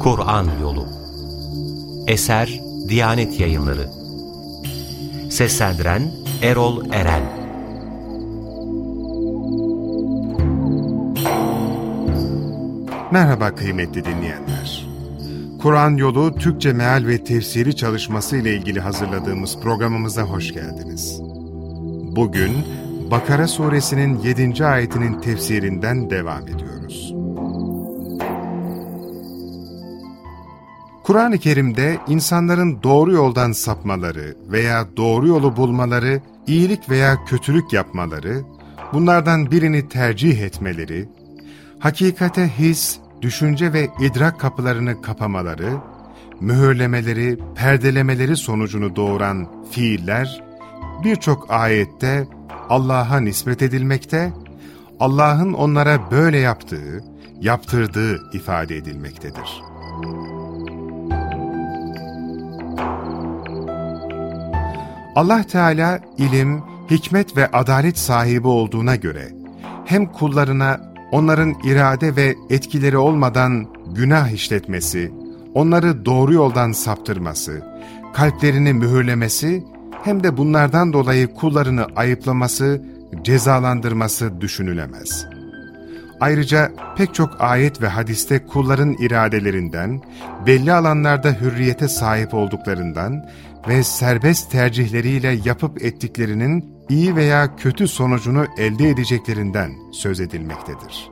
Kur'an Yolu Eser Diyanet Yayınları Seslendiren Erol Eren Merhaba kıymetli dinleyenler. Kur'an Yolu Türkçe Meal ve Tefsiri çalışması ile ilgili hazırladığımız programımıza hoş geldiniz. Bugün Bakara suresinin 7. ayetinin tefsirinden devam ediyoruz. Kur'an-ı Kerim'de insanların doğru yoldan sapmaları veya doğru yolu bulmaları, iyilik veya kötülük yapmaları, bunlardan birini tercih etmeleri, hakikate his, düşünce ve idrak kapılarını kapamaları, mühürlemeleri, perdelemeleri sonucunu doğuran fiiller, birçok ayette Allah'a nispet edilmekte, Allah'ın onlara böyle yaptığı, yaptırdığı ifade edilmektedir. Allah Teala ilim, hikmet ve adalet sahibi olduğuna göre hem kullarına onların irade ve etkileri olmadan günah işletmesi, onları doğru yoldan saptırması, kalplerini mühürlemesi hem de bunlardan dolayı kullarını ayıplaması, cezalandırması düşünülemez. Ayrıca pek çok ayet ve hadiste kulların iradelerinden, belli alanlarda hürriyete sahip olduklarından ve serbest tercihleriyle yapıp ettiklerinin iyi veya kötü sonucunu elde edeceklerinden söz edilmektedir.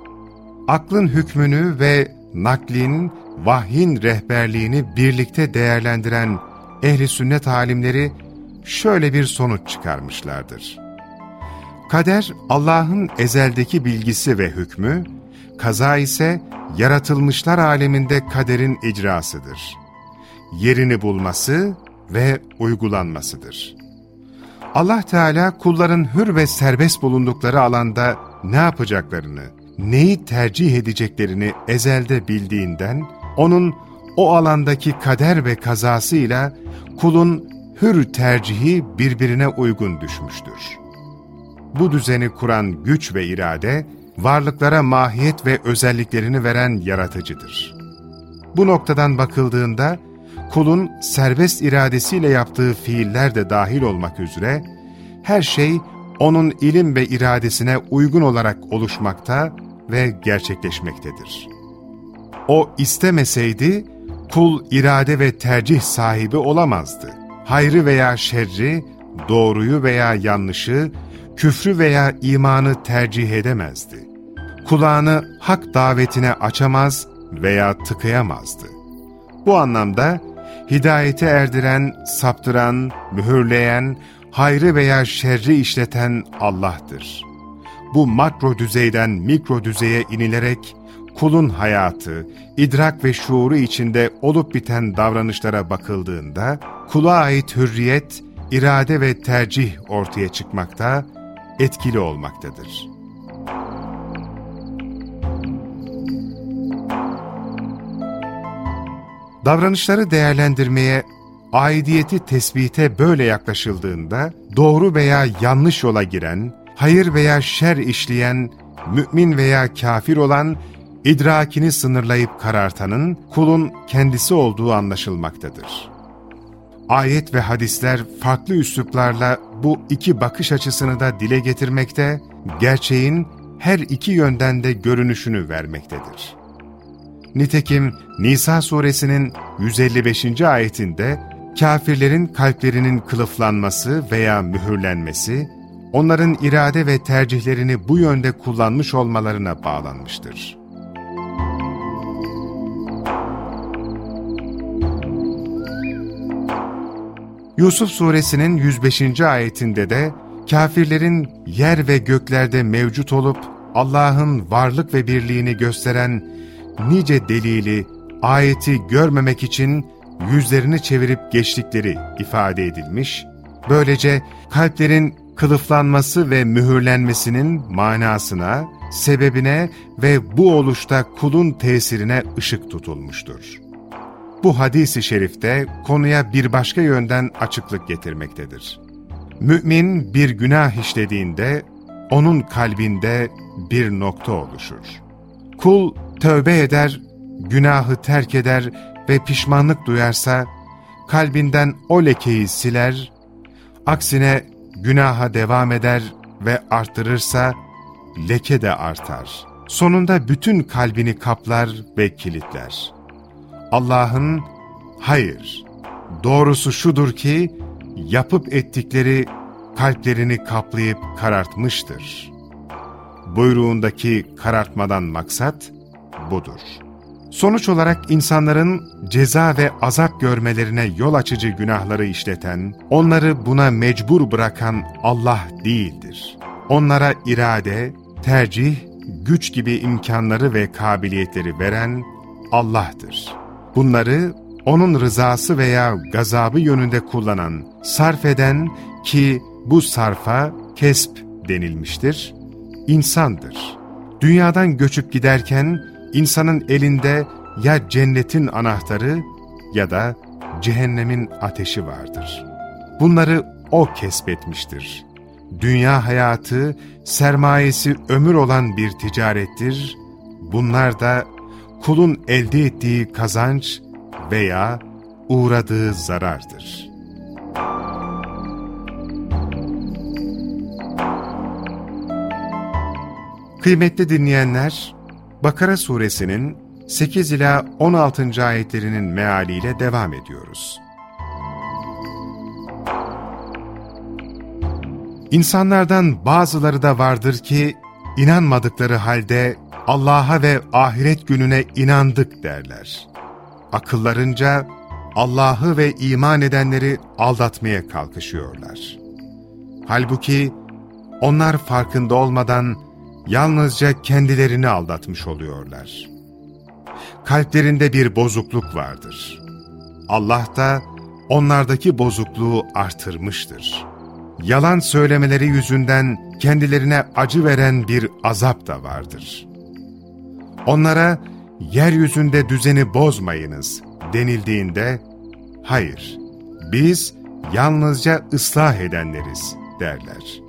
Aklın hükmünü ve naklin, vahyin rehberliğini birlikte değerlendiren ehli sünnet alimleri şöyle bir sonuç çıkarmışlardır. Kader, Allah'ın ezeldeki bilgisi ve hükmü, kaza ise yaratılmışlar aleminde kaderin icrasıdır. Yerini bulması ve uygulanmasıdır. Allah Teala kulların hür ve serbest bulundukları alanda ne yapacaklarını, neyi tercih edeceklerini ezelde bildiğinden, onun o alandaki kader ve kazasıyla kulun hür tercihi birbirine uygun düşmüştür. Bu düzeni kuran güç ve irade, varlıklara mahiyet ve özelliklerini veren yaratıcıdır. Bu noktadan bakıldığında, kulun serbest iradesiyle yaptığı fiiller de dahil olmak üzere, her şey onun ilim ve iradesine uygun olarak oluşmakta ve gerçekleşmektedir. O istemeseydi, kul irade ve tercih sahibi olamazdı. Hayrı veya şerri, doğruyu veya yanlışı, küfrü veya imanı tercih edemezdi. Kulağını hak davetine açamaz veya tıkayamazdı. Bu anlamda hidayete erdiren, saptıran, mühürleyen, hayrı veya şerri işleten Allah'tır. Bu makro düzeyden mikro düzeye inilerek, kulun hayatı, idrak ve şuuru içinde olup biten davranışlara bakıldığında, kula ait hürriyet, irade ve tercih ortaya çıkmakta, etkili olmaktadır. Davranışları değerlendirmeye, aidiyeti tespite böyle yaklaşıldığında, doğru veya yanlış yola giren, hayır veya şer işleyen, mümin veya kafir olan, idrakini sınırlayıp karartanın kulun kendisi olduğu anlaşılmaktadır. Ayet ve hadisler farklı üsluplarla bu iki bakış açısını da dile getirmekte, gerçeğin her iki yönden de görünüşünü vermektedir. Nitekim Nisa suresinin 155. ayetinde kafirlerin kalplerinin kılıflanması veya mühürlenmesi, onların irade ve tercihlerini bu yönde kullanmış olmalarına bağlanmıştır. Yusuf suresinin 105. ayetinde de kafirlerin yer ve göklerde mevcut olup Allah'ın varlık ve birliğini gösteren nice delili, ayeti görmemek için yüzlerini çevirip geçtikleri ifade edilmiş, böylece kalplerin kılıflanması ve mühürlenmesinin manasına, sebebine ve bu oluşta kulun tesirine ışık tutulmuştur. Bu hadisi şerifte konuya bir başka yönden açıklık getirmektedir. Mümin bir günah işlediğinde onun kalbinde bir nokta oluşur. Kul tövbe eder, günahı terk eder ve pişmanlık duyarsa, kalbinden o lekeyi siler, aksine günaha devam eder ve arttırırsa, leke de artar. Sonunda bütün kalbini kaplar ve kilitler. Allah'ın, hayır, doğrusu şudur ki, yapıp ettikleri kalplerini kaplayıp karartmıştır. Buyruğundaki karartmadan maksat budur. Sonuç olarak insanların ceza ve azap görmelerine yol açıcı günahları işleten, onları buna mecbur bırakan Allah değildir. Onlara irade, tercih, güç gibi imkanları ve kabiliyetleri veren Allah'tır. Bunları O'nun rızası veya gazabı yönünde kullanan, sarf eden ki bu sarfa kesp denilmiştir, insandır. Dünyadan göçüp giderken insanın elinde ya cennetin anahtarı ya da cehennemin ateşi vardır. Bunları o kesbetmiştir. Dünya hayatı, sermayesi ömür olan bir ticarettir. Bunlar da kulun elde ettiği kazanç veya uğradığı zarardır. Kıymetli dinleyenler, Bakara suresinin 8 ila 16. ayetlerinin mealiyle devam ediyoruz. İnsanlardan bazıları da vardır ki, inanmadıkları halde Allah'a ve ahiret gününe inandık derler. Akıllarınca Allah'ı ve iman edenleri aldatmaya kalkışıyorlar. Halbuki onlar farkında olmadan yalnızca kendilerini aldatmış oluyorlar. Kalplerinde bir bozukluk vardır. Allah da onlardaki bozukluğu artırmıştır. Yalan söylemeleri yüzünden kendilerine acı veren bir azap da vardır. Onlara, yeryüzünde düzeni bozmayınız denildiğinde, hayır, biz yalnızca ıslah edenleriz derler.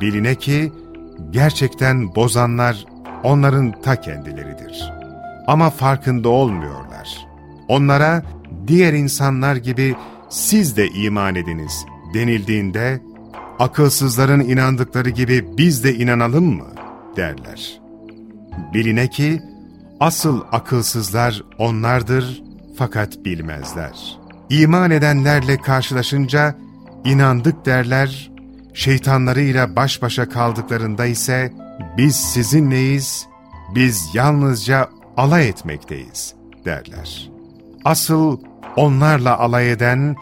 Biline ki, gerçekten bozanlar onların ta kendileridir. Ama farkında olmuyorlar. Onlara diğer insanlar gibi siz de iman ediniz denildiğinde, akılsızların inandıkları gibi biz de inanalım mı derler. Biline ki asıl akılsızlar onlardır fakat bilmezler. İman edenlerle karşılaşınca inandık derler, şeytanlarıyla baş başa kaldıklarında ise biz sizinleyiz, biz yalnızca alay etmekteyiz derler. Asıl onlarla alay eden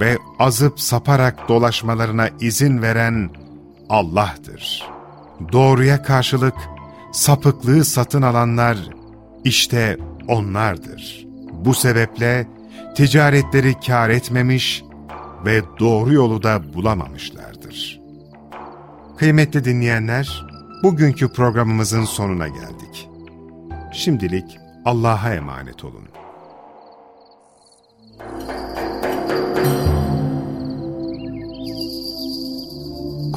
ve azıp saparak dolaşmalarına izin veren Allah'tır. Doğruya karşılık sapıklığı satın alanlar işte onlardır. Bu sebeple ticaretleri kar etmemiş ve doğru yolu da bulamamışlardır. Kıymetli dinleyenler, bugünkü programımızın sonuna geldik. Şimdilik Allah'a emanet olun.